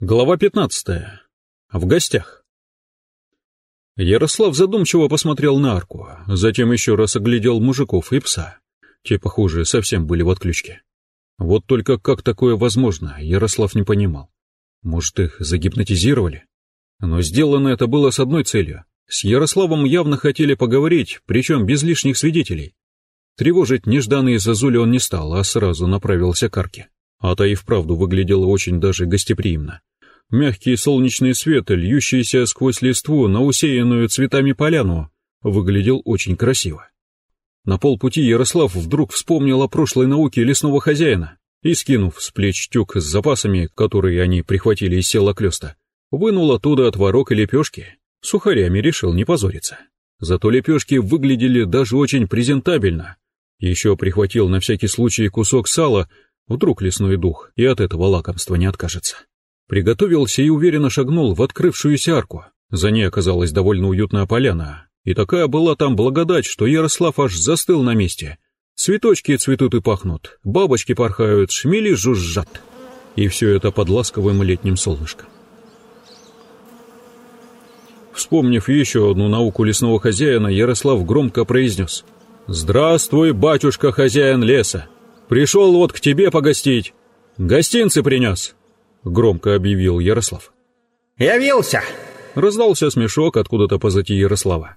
Глава 15. В гостях. Ярослав задумчиво посмотрел на арку, затем еще раз оглядел мужиков и пса. Те, похоже, совсем были в отключке. Вот только как такое возможно, Ярослав не понимал. Может, их загипнотизировали? Но сделано это было с одной целью. С Ярославом явно хотели поговорить, причем без лишних свидетелей. Тревожить нежданные зазули он не стал, а сразу направился к арке. А та и вправду выглядела очень даже гостеприимно. Мягкий солнечный свет, льющийся сквозь листву на усеянную цветами поляну, выглядел очень красиво. На полпути Ярослав вдруг вспомнил о прошлой науке лесного хозяина и, скинув с плеч тюк с запасами, которые они прихватили из села Клёста, вынул оттуда отворок и лепешки. Сухарями решил не позориться. Зато лепешки выглядели даже очень презентабельно. Еще прихватил на всякий случай кусок сала, вдруг лесной дух и от этого лакомства не откажется. Приготовился и уверенно шагнул в открывшуюся арку. За ней оказалась довольно уютная поляна, и такая была там благодать, что Ярослав аж застыл на месте. Цветочки цветут и пахнут, бабочки порхают, шмели жужжат. И все это под ласковым летним солнышком. Вспомнив еще одну науку лесного хозяина, Ярослав громко произнес. «Здравствуй, батюшка хозяин леса! Пришел вот к тебе погостить. Гостинцы принес!» громко объявил Ярослав. «Явился!» Раздался смешок откуда-то позади Ярослава.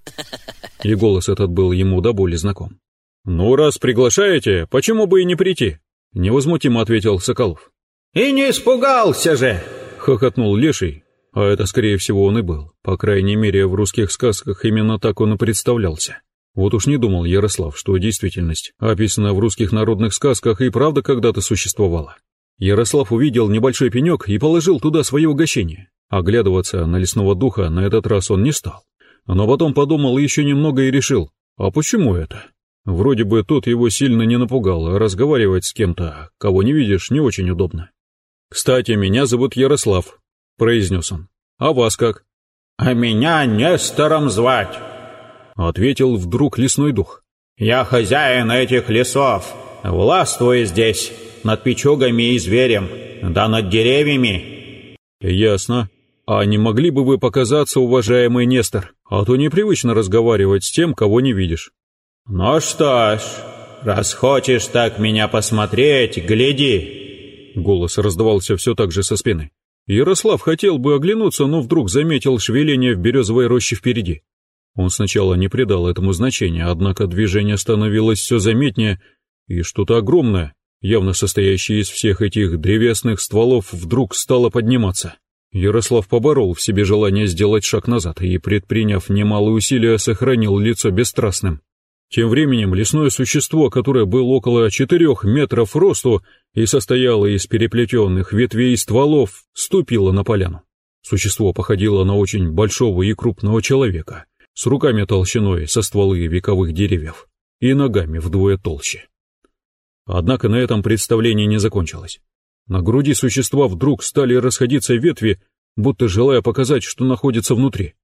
И голос этот был ему до боли знаком. «Ну, раз приглашаете, почему бы и не прийти?» Невозмутимо ответил Соколов. «И не испугался же!» Хохотнул Леший, а это, скорее всего, он и был. По крайней мере, в русских сказках именно так он и представлялся. Вот уж не думал Ярослав, что действительность, описанная в русских народных сказках, и правда когда-то существовала. Ярослав увидел небольшой пенек и положил туда свое угощение. Оглядываться на лесного духа на этот раз он не стал. Но потом подумал еще немного и решил, а почему это? Вроде бы тот его сильно не напугал, а разговаривать с кем-то, кого не видишь, не очень удобно. «Кстати, меня зовут Ярослав», — произнес он. «А вас как?» «А меня Нестором звать», — ответил вдруг лесной дух. «Я хозяин этих лесов, властвую здесь» над печугами и зверем, да над деревьями». «Ясно. А не могли бы вы показаться, уважаемый Нестор, а то непривычно разговаривать с тем, кого не видишь». «Ну что ж, раз хочешь так меня посмотреть, гляди». Голос раздавался все так же со спины. Ярослав хотел бы оглянуться, но вдруг заметил шевеление в березовой роще впереди. Он сначала не придал этому значения, однако движение становилось все заметнее, и что-то огромное, явно состоящее из всех этих древесных стволов, вдруг стало подниматься. Ярослав поборол в себе желание сделать шаг назад и, предприняв немалые усилия, сохранил лицо бесстрастным. Тем временем лесное существо, которое было около четырех метров росту и состояло из переплетенных ветвей и стволов, ступило на поляну. Существо походило на очень большого и крупного человека, с руками толщиной со стволы вековых деревьев и ногами вдвое толще. Однако на этом представление не закончилось. На груди существа вдруг стали расходиться ветви, будто желая показать, что находится внутри.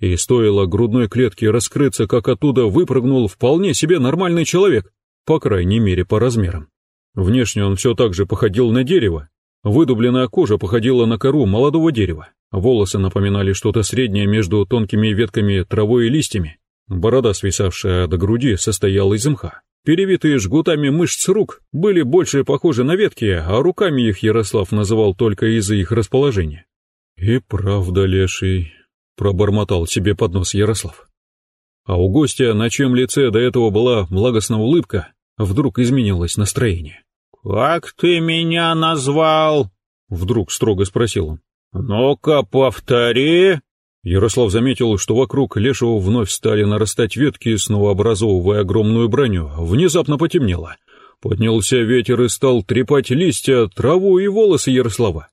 И стоило грудной клетке раскрыться, как оттуда выпрыгнул вполне себе нормальный человек, по крайней мере по размерам. Внешне он все так же походил на дерево. Выдубленная кожа походила на кору молодого дерева. Волосы напоминали что-то среднее между тонкими ветками травой и листьями. Борода, свисавшая до груди, состояла из мха. Перевитые жгутами мышц рук были больше похожи на ветки, а руками их Ярослав называл только из-за их расположения. «И правда, леший», — пробормотал себе под нос Ярослав. А у гостя, на чем лице до этого была благостная улыбка, вдруг изменилось настроение. «Как ты меня назвал?» — вдруг строго спросил он. «Ну-ка, повтори!» Ярослав заметил, что вокруг Лешего вновь стали нарастать ветки, снова образовывая огромную броню. Внезапно потемнело. Поднялся ветер и стал трепать листья, траву и волосы Ярослава.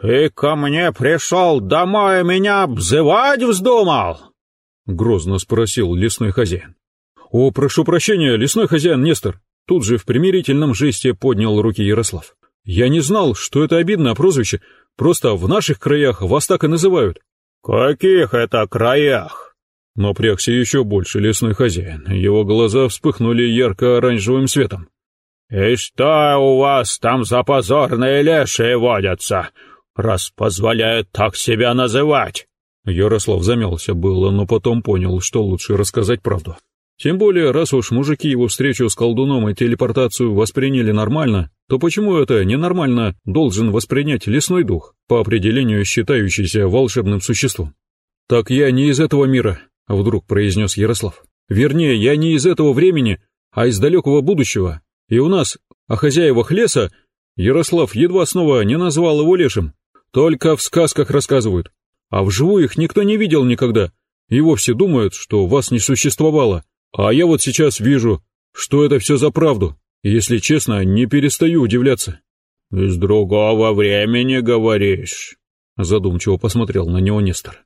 «Ты ко мне пришел домой меня обзывать вздумал?» Грозно спросил лесной хозяин. «О, прошу прощения, лесной хозяин Нестор!» Тут же в примирительном жесте поднял руки Ярослав. «Я не знал, что это обидное прозвище, просто в наших краях вас так и называют». «Каких это краях?» Напрягся еще больше лесной хозяин, его глаза вспыхнули ярко-оранжевым светом. «И что у вас там за позорные лешие водятся? раз позволяет так себя называть?» Ярослав замялся было, но потом понял, что лучше рассказать правду. Тем более, раз уж мужики его встречу с колдуном и телепортацию восприняли нормально, то почему это ненормально должен воспринять лесной дух, по определению считающийся волшебным существом? «Так я не из этого мира», — вдруг произнес Ярослав. «Вернее, я не из этого времени, а из далекого будущего. И у нас, о хозяевах леса, Ярослав едва снова не назвал его лешим. Только в сказках рассказывают. А вживую их никто не видел никогда. И вовсе думают, что вас не существовало. А я вот сейчас вижу, что это все за правду. Если честно, не перестаю удивляться. «Из другого времени говоришь?» Задумчиво посмотрел на него Нестор.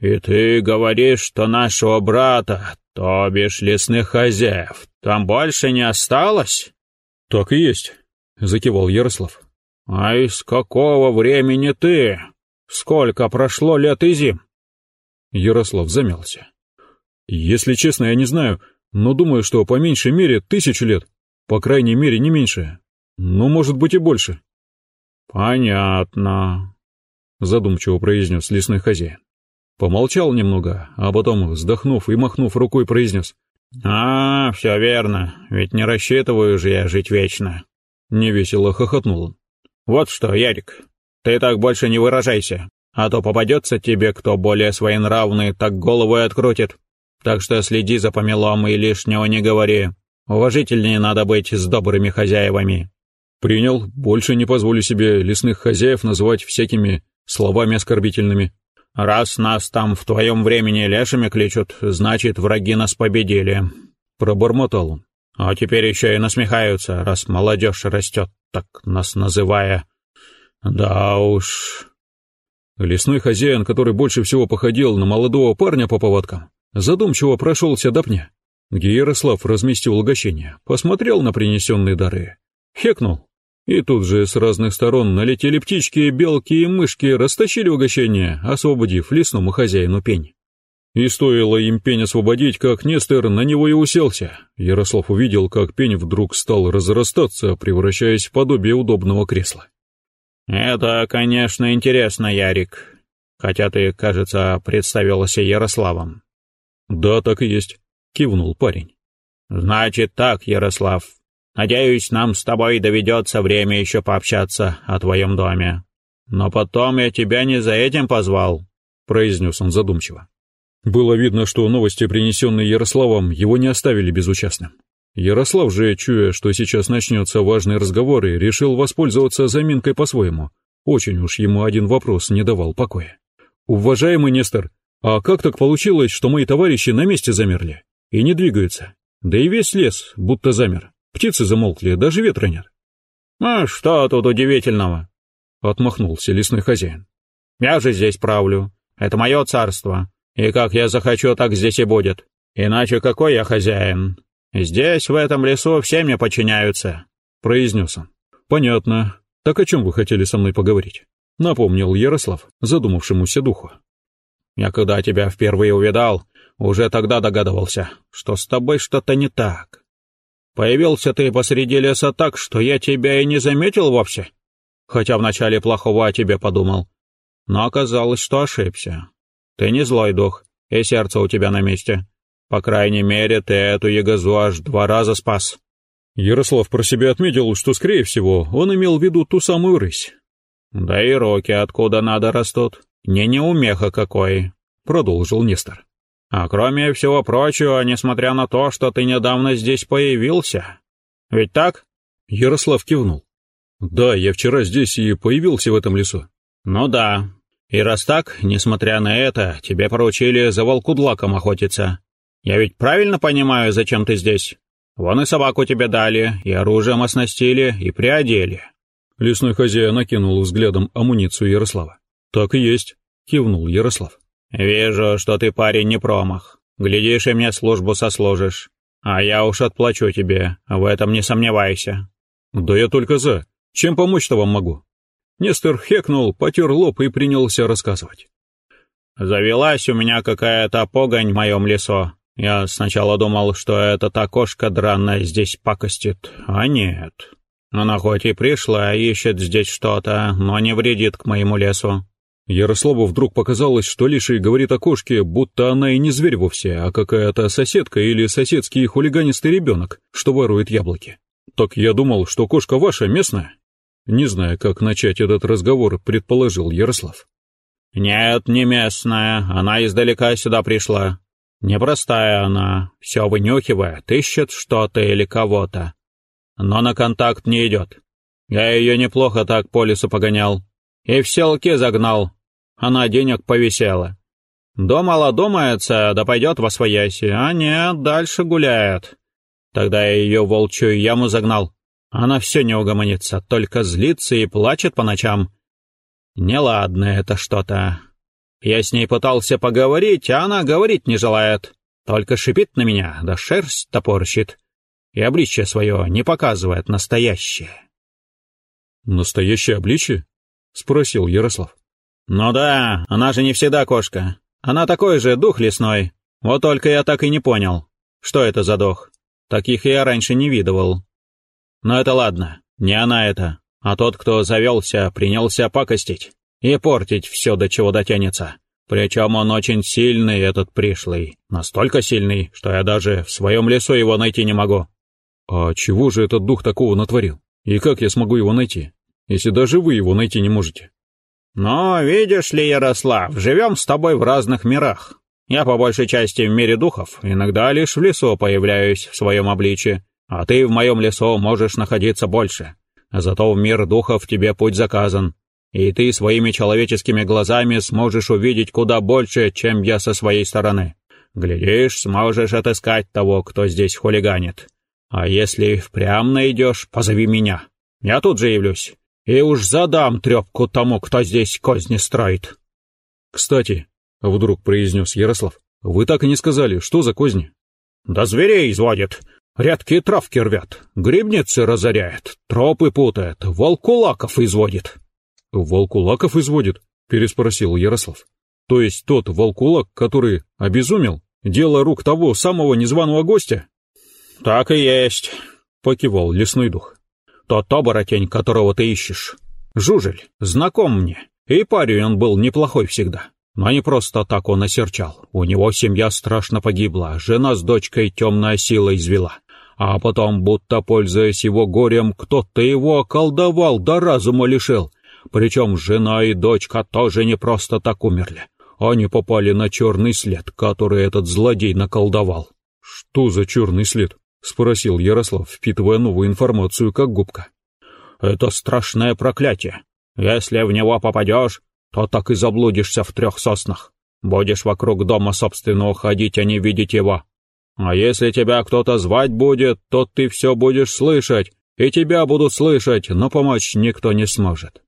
«И ты говоришь, что нашего брата, то бишь лесных хозяев, там больше не осталось?» «Так и есть», — закивал Ярослав. «А из какого времени ты? Сколько прошло лет и зим?» Ярослав замялся. «Если честно, я не знаю, но думаю, что по меньшей мере тысячу лет. По крайней мере, не меньше. Но может быть и больше». «Понятно», — задумчиво произнес лесной хозяин. Помолчал немного, а потом, вздохнув и махнув рукой, произнес. «А, все верно, ведь не рассчитываю же я жить вечно». Невесело хохотнул он. «Вот что, Ярик, ты так больше не выражайся, а то попадется тебе кто более своенравный, так голову и открутит. Так что следи за помелом и лишнего не говори. Уважительнее надо быть с добрыми хозяевами». «Принял, больше не позволю себе лесных хозяев называть всякими словами оскорбительными». «Раз нас там в твоем времени лешими кличут, значит, враги нас победили», — пробормотал он. «А теперь еще и насмехаются, раз молодежь растет, так нас называя. Да уж...» Лесной хозяин, который больше всего походил на молодого парня по поводкам, задумчиво прошелся до пня, где Ярослав разместил угощение, посмотрел на принесенные дары, хекнул и тут же с разных сторон налетели птички, белки и мышки, растащили угощение, освободив лесному хозяину пень. И стоило им пень освободить, как Нестер на него и уселся. Ярослав увидел, как пень вдруг стал разрастаться, превращаясь в подобие удобного кресла. «Это, конечно, интересно, Ярик. Хотя ты, кажется, представился Ярославом». «Да, так и есть», — кивнул парень. «Значит так, Ярослав, Надеюсь, нам с тобой доведется время еще пообщаться о твоем доме. Но потом я тебя не за этим позвал», — произнес он задумчиво. Было видно, что новости, принесенные Ярославом, его не оставили безучастным. Ярослав же, чуя, что сейчас начнется важный разговор, и решил воспользоваться заминкой по-своему. Очень уж ему один вопрос не давал покоя. «Уважаемый Нестор, а как так получилось, что мои товарищи на месте замерли и не двигаются? Да и весь лес будто замер. Птицы замолкли, даже ветра нет. «А что тут удивительного?» — отмахнулся лесной хозяин. «Я же здесь правлю. Это мое царство. И как я захочу, так здесь и будет. Иначе какой я хозяин? Здесь, в этом лесу, все мне подчиняются», — произнес он. «Понятно. Так о чем вы хотели со мной поговорить?» — напомнил Ярослав, задумавшемуся духу. «Я когда тебя впервые увидал, уже тогда догадывался, что с тобой что-то не так. Появился ты посреди леса так, что я тебя и не заметил вовсе. Хотя вначале плохого о тебе подумал. Но оказалось, что ошибся. Ты не злой дух, и сердце у тебя на месте. По крайней мере, ты эту ягозу аж два раза спас». Ярослав про себя отметил, что, скорее всего, он имел в виду ту самую рысь. «Да и руки откуда надо растут. Не неумеха какой», — продолжил Нестор. А кроме всего прочего, несмотря на то, что ты недавно здесь появился. Ведь так?» Ярослав кивнул. «Да, я вчера здесь и появился в этом лесу». «Ну да. И раз так, несмотря на это, тебе поручили за волкудлаком охотиться. Я ведь правильно понимаю, зачем ты здесь? Вон и собаку тебе дали, и оружием оснастили, и приодели». Лесной хозяин накинул взглядом амуницию Ярослава. «Так и есть», — кивнул Ярослав. «Вижу, что ты парень не промах. Глядишь, и мне службу сослужишь. А я уж отплачу тебе, в этом не сомневайся». «Да я только за. Чем помочь-то вам могу?» Нестор хекнул, потер лоб и принялся рассказывать. «Завелась у меня какая-то погонь в моем лесу. Я сначала думал, что это та кошка дранная здесь пакостит, а нет. Она хоть и пришла, ищет здесь что-то, но не вредит к моему лесу. Ярославу вдруг показалось, что Лиший говорит о кошке, будто она и не зверь вовсе, а какая-то соседка или соседский хулиганистый ребенок, что ворует яблоки. Так я думал, что кошка ваша, местная? Не зная, как начать этот разговор, предположил Ярослав. Нет, не местная, она издалека сюда пришла. Непростая она, все вынюхивает, ищет что-то или кого-то но на контакт не идет. Я ее неплохо так по лесу погонял. И в селке загнал. Она денег повисела. Думала, думается, да пойдет во свояси, а нет, дальше гуляет. Тогда я ее в волчью яму загнал. Она все не угомонится, только злится и плачет по ночам. Неладно это что-то. Я с ней пытался поговорить, а она говорить не желает. Только шипит на меня, да шерсть топорщит и обличье свое не показывает настоящее. «Настоящее обличье?» — спросил Ярослав. «Ну да, она же не всегда кошка. Она такой же дух лесной. Вот только я так и не понял, что это за дух. Таких я раньше не видывал. Но это ладно, не она это, а тот, кто завелся, принялся пакостить и портить все, до чего дотянется. Причем он очень сильный, этот пришлый. Настолько сильный, что я даже в своем лесу его найти не могу. А чего же этот дух такого натворил? И как я смогу его найти, если даже вы его найти не можете? Но, видишь ли, Ярослав, живем с тобой в разных мирах. Я по большей части в мире духов, иногда лишь в лесу появляюсь в своем обличье, а ты в моем лесу можешь находиться больше. Зато в мир духов тебе путь заказан, и ты своими человеческими глазами сможешь увидеть куда больше, чем я со своей стороны. Глядишь, сможешь отыскать того, кто здесь хулиганит. А если впрямь найдешь, позови меня. Я тут же явлюсь. И уж задам трепку тому, кто здесь козни строит. Кстати, — вдруг произнес Ярослав, — вы так и не сказали, что за козни? Да зверей изводит, редкие травки рвят, грибницы разоряет, тропы путает, волкулаков изводит. Волкулаков изводит? — переспросил Ярослав. То есть тот волкулак, который обезумел? Дело рук того самого незваного гостя? «Так и есть», — покивал лесной дух. «Тот оборотень, которого ты ищешь. Жужель, знаком мне, и парень он был неплохой всегда. Но не просто так он осерчал. У него семья страшно погибла, жена с дочкой темная сила извела. А потом, будто пользуясь его горем, кто-то его околдовал, да разума лишил. Причем жена и дочка тоже не просто так умерли. Они попали на черный след, который этот злодей наколдовал. Что за черный след? — спросил Ярослав, впитывая новую информацию, как губка. «Это страшное проклятие. Если в него попадешь, то так и заблудишься в трех соснах. Будешь вокруг дома собственного ходить, а не видеть его. А если тебя кто-то звать будет, то ты все будешь слышать, и тебя будут слышать, но помочь никто не сможет».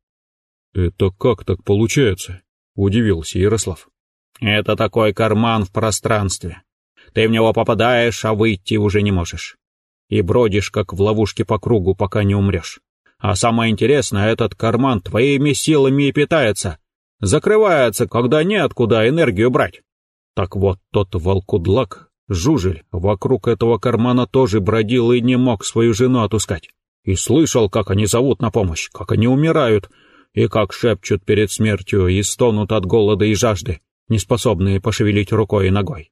«Это как так получается?» — удивился Ярослав. «Это такой карман в пространстве. Ты в него попадаешь, а выйти уже не можешь. И бродишь, как в ловушке по кругу, пока не умрешь. А самое интересное, этот карман твоими силами и питается. Закрывается, когда неоткуда энергию брать. Так вот, тот волкудлак, жужель, вокруг этого кармана тоже бродил и не мог свою жену отускать. И слышал, как они зовут на помощь, как они умирают, и как шепчут перед смертью и стонут от голода и жажды, неспособные пошевелить рукой и ногой.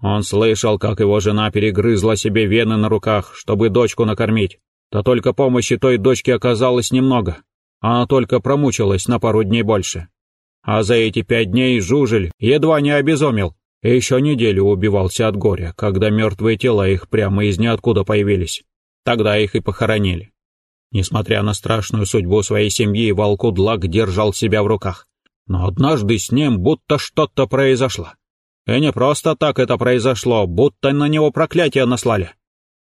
Он слышал, как его жена перегрызла себе вены на руках, чтобы дочку накормить. Да только помощи той дочке оказалось немного. Она только промучилась на пару дней больше. А за эти пять дней Жужель едва не обезумел. И еще неделю убивался от горя, когда мертвые тела их прямо из ниоткуда появились. Тогда их и похоронили. Несмотря на страшную судьбу своей семьи, Волкудлак держал себя в руках. Но однажды с ним будто что-то произошло. И не просто так это произошло, будто на него проклятие наслали.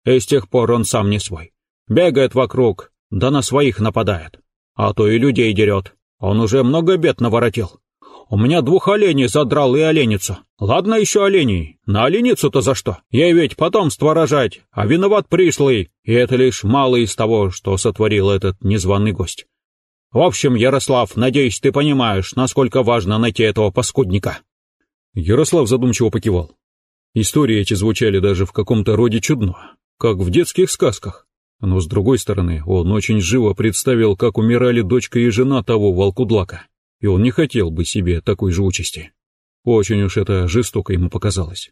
И с тех пор он сам не свой. Бегает вокруг, да на своих нападает. А то и людей дерет. Он уже много бед наворотил. У меня двух оленей задрал и оленицу. Ладно еще оленей, на оленицу-то за что? Ей ведь потомство рожать, а виноват пришлый, и это лишь мало из того, что сотворил этот незваный гость. В общем, Ярослав, надеюсь, ты понимаешь, насколько важно найти этого паскудника. Ярослав задумчиво покивал. Истории эти звучали даже в каком-то роде чудно, как в детских сказках. Но с другой стороны, он очень живо представил, как умирали дочка и жена того волкудлака, и он не хотел бы себе такой же участи. Очень уж это жестоко ему показалось.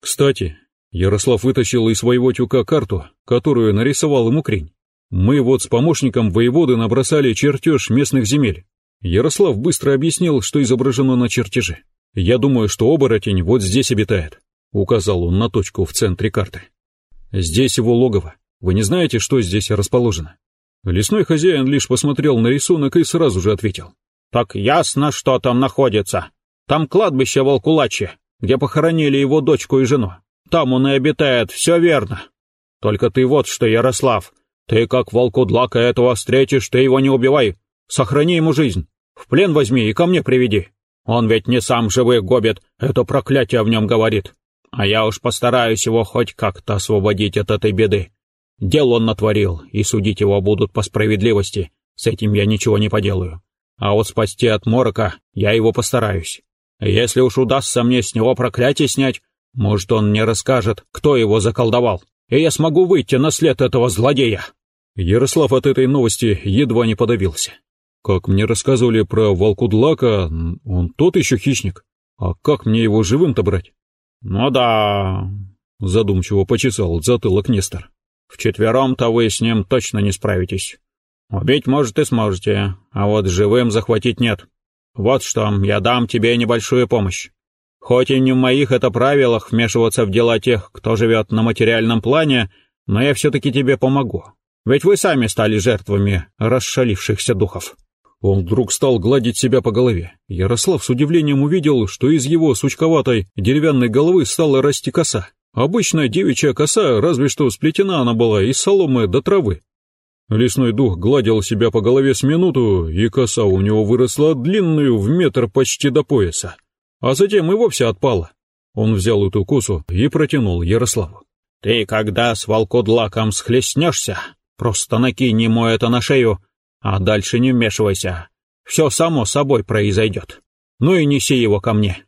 Кстати, Ярослав вытащил из своего тюка карту, которую нарисовал ему Крень. Мы вот с помощником воеводы набросали чертеж местных земель. Ярослав быстро объяснил, что изображено на чертеже. «Я думаю, что оборотень вот здесь обитает», — указал он на точку в центре карты. «Здесь его логово. Вы не знаете, что здесь расположено?» Лесной хозяин лишь посмотрел на рисунок и сразу же ответил. «Так ясно, что там находится. Там кладбище Волкулачи, где похоронили его дочку и жену. Там он и обитает, все верно. Только ты вот что, Ярослав, ты как волкудлака этого встретишь, ты его не убивай. Сохрани ему жизнь. В плен возьми и ко мне приведи. Он ведь не сам живых гобит, это проклятие в нем говорит. А я уж постараюсь его хоть как-то освободить от этой беды. Дело он натворил, и судить его будут по справедливости. С этим я ничего не поделаю. А вот спасти от морока я его постараюсь. Если уж удастся мне с него проклятие снять, может, он мне расскажет, кто его заколдовал, и я смогу выйти на след этого злодея». Ярослав от этой новости едва не подавился. Как мне рассказывали про волкудлака, он тот еще хищник. А как мне его живым-то брать? Ну да, задумчиво почесал затылок Нестор. Вчетвером-то вы с ним точно не справитесь. Убить, может, и сможете, а вот живым захватить нет. Вот что, я дам тебе небольшую помощь. Хоть и не в моих это правилах вмешиваться в дела тех, кто живет на материальном плане, но я все-таки тебе помогу. Ведь вы сами стали жертвами расшалившихся духов». Он вдруг стал гладить себя по голове. Ярослав с удивлением увидел, что из его сучковатой деревянной головы стала расти коса. Обычная девичья коса, разве что сплетена она была из соломы до травы. Лесной дух гладил себя по голове с минуту, и коса у него выросла длинную в метр почти до пояса. А затем и вовсе отпала. Он взял эту косу и протянул Ярославу. «Ты когда с волкодлаком схлестнешься, просто накинь ему это на шею, а дальше не вмешивайся. Все само собой произойдет. Ну и неси его ко мне».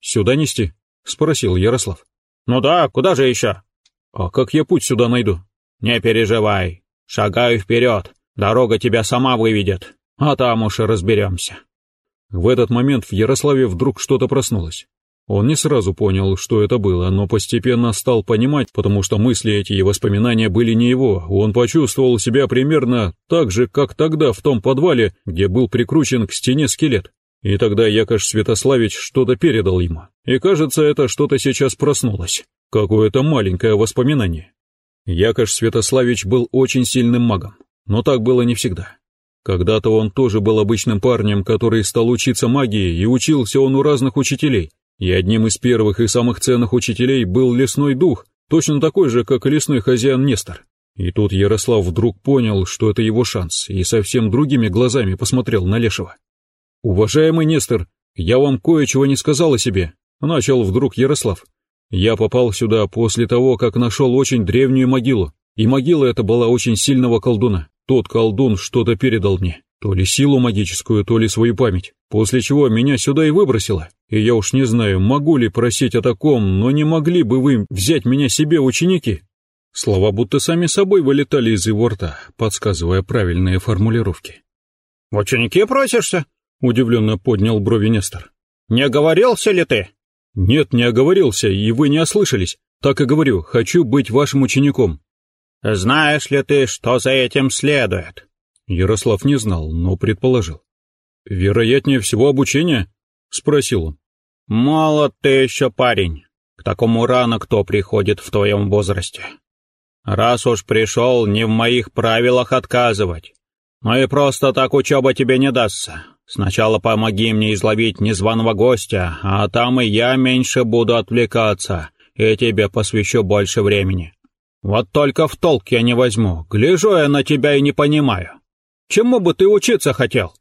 «Сюда нести?» — спросил Ярослав. «Ну да, куда же еще?» «А как я путь сюда найду?» «Не переживай, Шагаю вперед, дорога тебя сама выведет, а там уж и разберемся». В этот момент в Ярославе вдруг что-то проснулось. Он не сразу понял, что это было, но постепенно стал понимать, потому что мысли эти и воспоминания были не его. Он почувствовал себя примерно так же, как тогда в том подвале, где был прикручен к стене скелет. И тогда Якош Святославич что-то передал ему. И кажется, это что-то сейчас проснулось. Какое-то маленькое воспоминание. Якош Святославич был очень сильным магом, но так было не всегда. Когда-то он тоже был обычным парнем, который стал учиться магии, и учился он у разных учителей. И одним из первых и самых ценных учителей был лесной дух, точно такой же, как и лесной хозяин Нестор. И тут Ярослав вдруг понял, что это его шанс, и совсем другими глазами посмотрел на Лешего. «Уважаемый Нестор, я вам кое-чего не сказал о себе», — начал вдруг Ярослав. Я попал сюда после того, как нашел очень древнюю могилу, и могила эта была очень сильного колдуна. Тот колдун что-то передал мне, то ли силу магическую, то ли свою память, после чего меня сюда и выбросило. И я уж не знаю, могу ли просить о таком, но не могли бы вы взять меня себе ученики?» Слова будто сами собой вылетали из его рта, подсказывая правильные формулировки. «В ученики просишься?» — удивленно поднял брови Нестор. «Не оговорился ли ты?» «Нет, не оговорился, и вы не ослышались. Так и говорю, хочу быть вашим учеником». «Знаешь ли ты, что за этим следует?» Ярослав не знал, но предположил. «Вероятнее всего обучение?» — спросил он. «Молод ты еще парень. К такому рано кто приходит в твоем возрасте. Раз уж пришел, не в моих правилах отказывать. Но и просто так учеба тебе не дастся. Сначала помоги мне изловить незваного гостя, а там и я меньше буду отвлекаться, и тебе посвящу больше времени. Вот только в толк я не возьму, гляжу я на тебя и не понимаю. Чему бы ты учиться хотел?»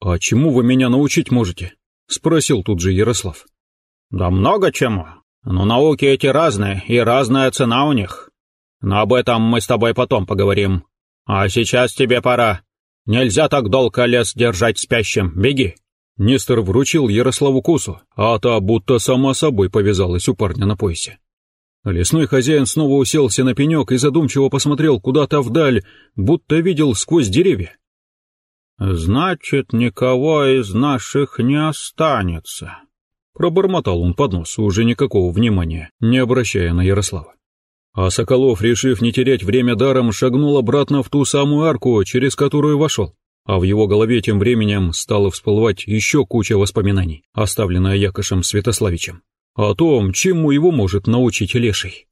«А чему вы меня научить можете?» — спросил тут же Ярослав. «Да много чему. Но науки эти разные, и разная цена у них. Но об этом мы с тобой потом поговорим. А сейчас тебе пора. Нельзя так долго лес держать спящим, беги!» Нестор вручил Ярославу косу, а та будто сама собой повязалась у парня на поясе. Лесной хозяин снова уселся на пенек и задумчиво посмотрел куда-то вдаль, будто видел сквозь деревья. «Значит, никого из наших не останется», — пробормотал он под нос, уже никакого внимания, не обращая на Ярослава. А Соколов, решив не терять время даром, шагнул обратно в ту самую арку, через которую вошел. А в его голове тем временем стало всплывать еще куча воспоминаний, оставленная Якошем Святославичем, о том, чему его может научить Леший.